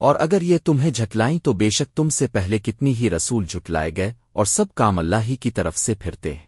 اور اگر یہ تمہیں جھٹلائیں تو بے شک تم سے پہلے کتنی ہی رسول جھٹلائے گئے اور سب کام اللہ ہی کی طرف سے پھرتے ہیں۔